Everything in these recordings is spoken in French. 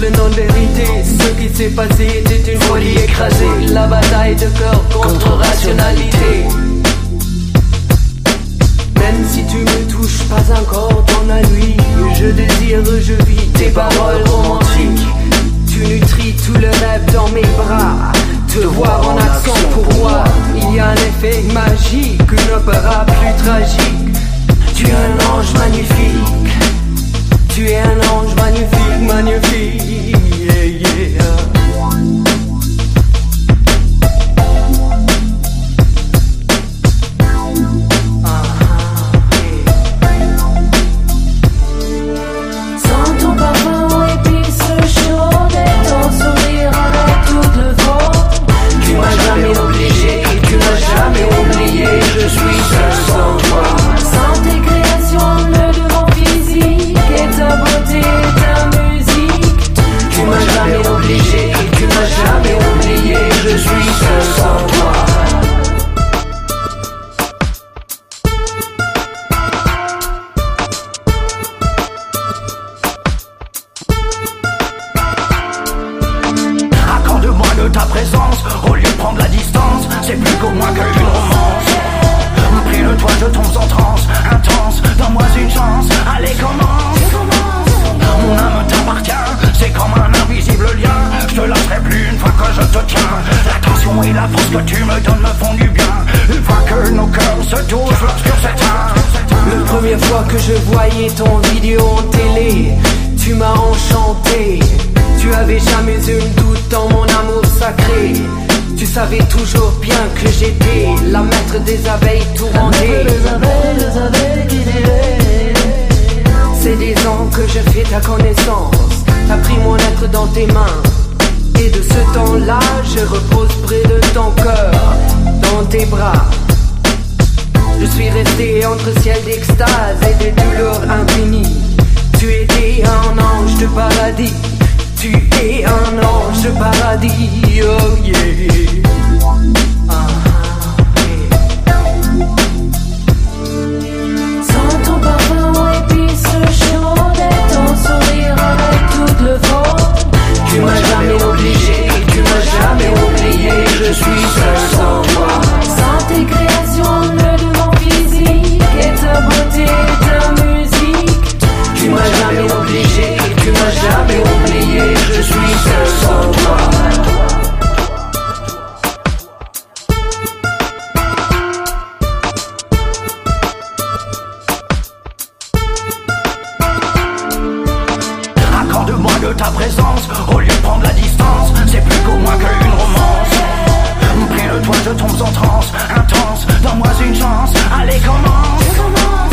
le nom vérité. Ce qui s'est passé était une folie écrasée. La bataille de cœur contre rationalité. Même si tu me touches pas encore dans la nuit, je désire, je vis tes paroles romantiques. Tu nutris tout le rêve dans mes bras. Te voir en action pour moi, il y a un effet magique, une opéra plus tragique. Tu es un ange magnifique. Tu es un ange magnifique. Obligé, tu m'as jamais oublié. Je suis seul sans toi. Accorde-moi de ta présence, au lieu de prendre la distance, c'est plus qu'au moins qu'une L'attention et la force que tu me donnes me font du bien, une fois que nos cœurs se touchent lorsque s'éteint. La première fois que je voyais ton vidéo en télé, tu m'as enchanté. Tu avais jamais une doute dans mon amour sacré. Tu savais toujours bien que j'étais la maître des abeilles tourmentées. C'est des ans que je fais ta connaissance. T'as pris mon être dans tes mains. Et de ce temps-là, je repose près de ton cœur, dans tes bras. Je suis resté entre ciel d'extase et de douleur infinie. Tu étais un ange de paradis. Tu es un ange de paradis. Ta présence, au lieu de prendre la distance, c'est plus qu'au moins qu'une romance. Pris de toi, je tombe en transe, intense, donne-moi une chance, allez commence.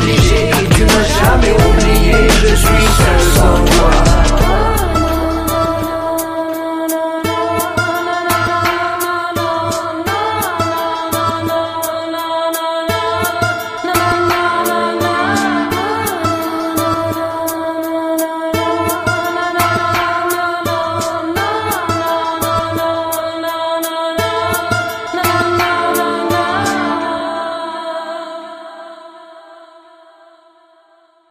tu m'as jamais oublié, je suis seul.